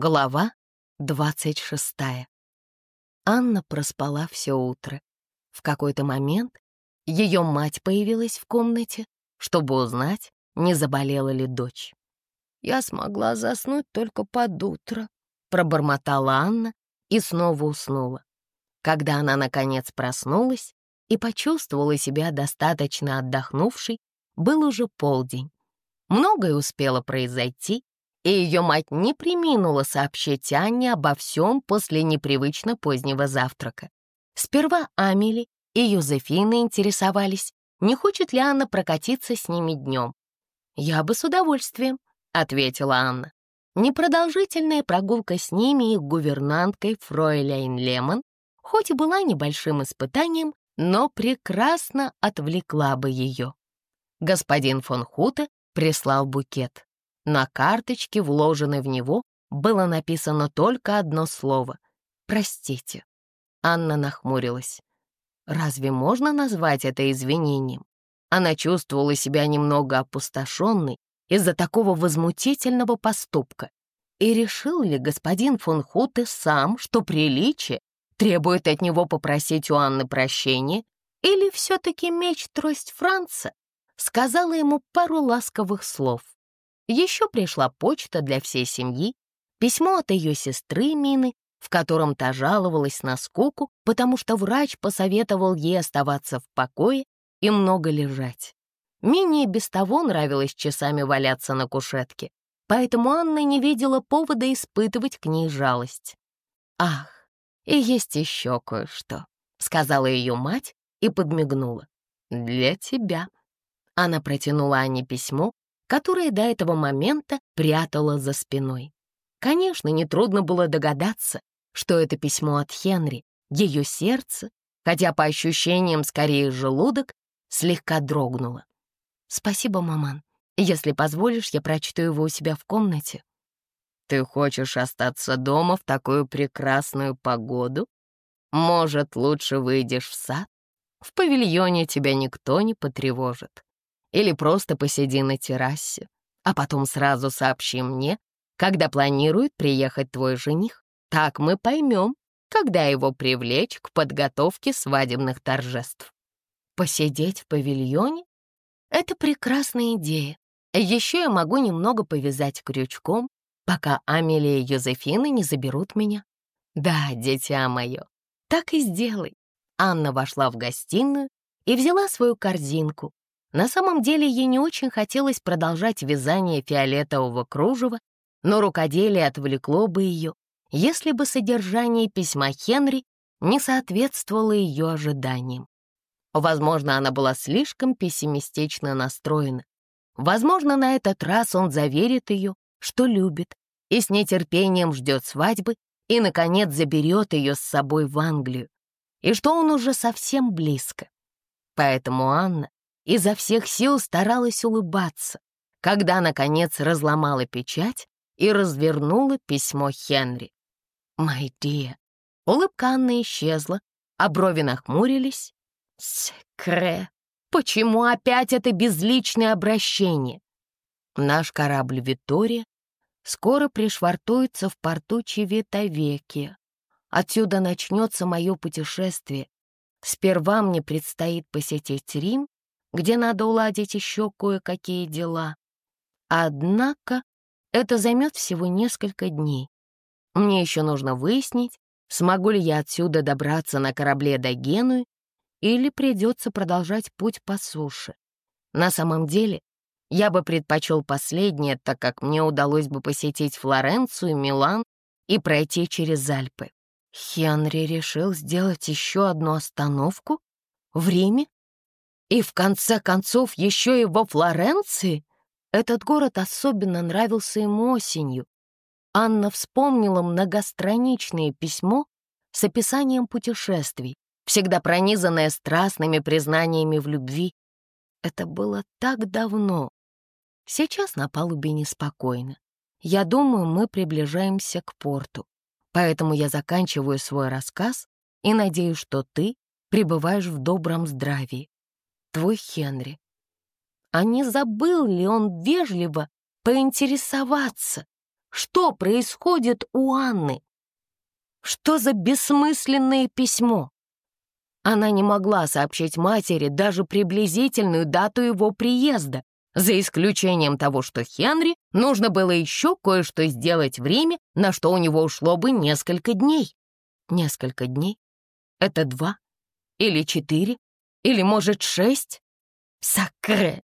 Глава двадцать шестая. Анна проспала все утро. В какой-то момент ее мать появилась в комнате, чтобы узнать, не заболела ли дочь. «Я смогла заснуть только под утро», — пробормотала Анна и снова уснула. Когда она, наконец, проснулась и почувствовала себя достаточно отдохнувшей, был уже полдень. Многое успело произойти, и ее мать не приминула сообщить Анне обо всем после непривычно позднего завтрака. Сперва Амели и Юзефина интересовались, не хочет ли Анна прокатиться с ними днем. «Я бы с удовольствием», — ответила Анна. Непродолжительная прогулка с ними и гувернанткой Фройляйн Лемон, хоть и была небольшим испытанием, но прекрасно отвлекла бы ее. Господин фон Хуте прислал букет. На карточке, вложенной в него, было написано только одно слово «Простите». Анна нахмурилась. Разве можно назвать это извинением? Она чувствовала себя немного опустошенной из-за такого возмутительного поступка. И решил ли господин фон Хуте сам, что приличие требует от него попросить у Анны прощения, или все-таки меч-трость Франца сказала ему пару ласковых слов? Еще пришла почта для всей семьи, письмо от ее сестры Мины, в котором та жаловалась на скуку, потому что врач посоветовал ей оставаться в покое и много лежать. Мине без того нравилось часами валяться на кушетке, поэтому Анна не видела повода испытывать к ней жалость. «Ах, и есть еще кое-что», — сказала ее мать и подмигнула. «Для тебя». Она протянула Анне письмо, которое до этого момента прятала за спиной. Конечно, нетрудно было догадаться, что это письмо от Хенри, ее сердце, хотя по ощущениям скорее желудок, слегка дрогнуло. «Спасибо, маман. Если позволишь, я прочту его у себя в комнате». «Ты хочешь остаться дома в такую прекрасную погоду? Может, лучше выйдешь в сад? В павильоне тебя никто не потревожит. Или просто посиди на террасе, а потом сразу сообщи мне, когда планирует приехать твой жених. Так мы поймем, когда его привлечь к подготовке свадебных торжеств. Посидеть в павильоне — это прекрасная идея. Еще я могу немного повязать крючком, пока Амелия и Юзефина не заберут меня. Да, дитя мое, так и сделай. Анна вошла в гостиную и взяла свою корзинку, на самом деле ей не очень хотелось продолжать вязание фиолетового кружева, но рукоделие отвлекло бы ее, если бы содержание письма Хенри не соответствовало ее ожиданиям. Возможно, она была слишком пессимистично настроена. Возможно, на этот раз он заверит ее, что любит, и с нетерпением ждет свадьбы и, наконец, заберет ее с собой в Англию, и что он уже совсем близко. Поэтому Анна изо всех сил старалась улыбаться, когда, наконец, разломала печать и развернула письмо Хенри. «My dear». Улыбка Анны исчезла, а брови нахмурились. «Секре, почему опять это безличное обращение?» Наш корабль «Витория» скоро пришвартуется в порту Чевитовеки. Отсюда начнется мое путешествие. Сперва мне предстоит посетить Рим, где надо уладить еще кое-какие дела. Однако это займет всего несколько дней. Мне еще нужно выяснить, смогу ли я отсюда добраться на корабле до Генуи или придется продолжать путь по суше. На самом деле, я бы предпочел последнее, так как мне удалось бы посетить Флоренцию, Милан и пройти через Альпы. Хенри решил сделать еще одну остановку в Риме и в конце концов еще и во Флоренции? Этот город особенно нравился ему осенью. Анна вспомнила многостраничное письмо с описанием путешествий, всегда пронизанное страстными признаниями в любви. Это было так давно. Сейчас на палубе неспокойно. Я думаю, мы приближаемся к порту. Поэтому я заканчиваю свой рассказ и надеюсь, что ты пребываешь в добром здравии твой Хенри. А не забыл ли он вежливо поинтересоваться, Что происходит у Анны? Что за бессмысленное письмо? Она не могла сообщить матери даже приблизительную дату его приезда, за исключением того, что Хенри нужно было еще кое-что сделать в Риме, на что у него ушло бы несколько дней. Несколько дней? Это два? Или четыре? Или, может, шесть? Сакре!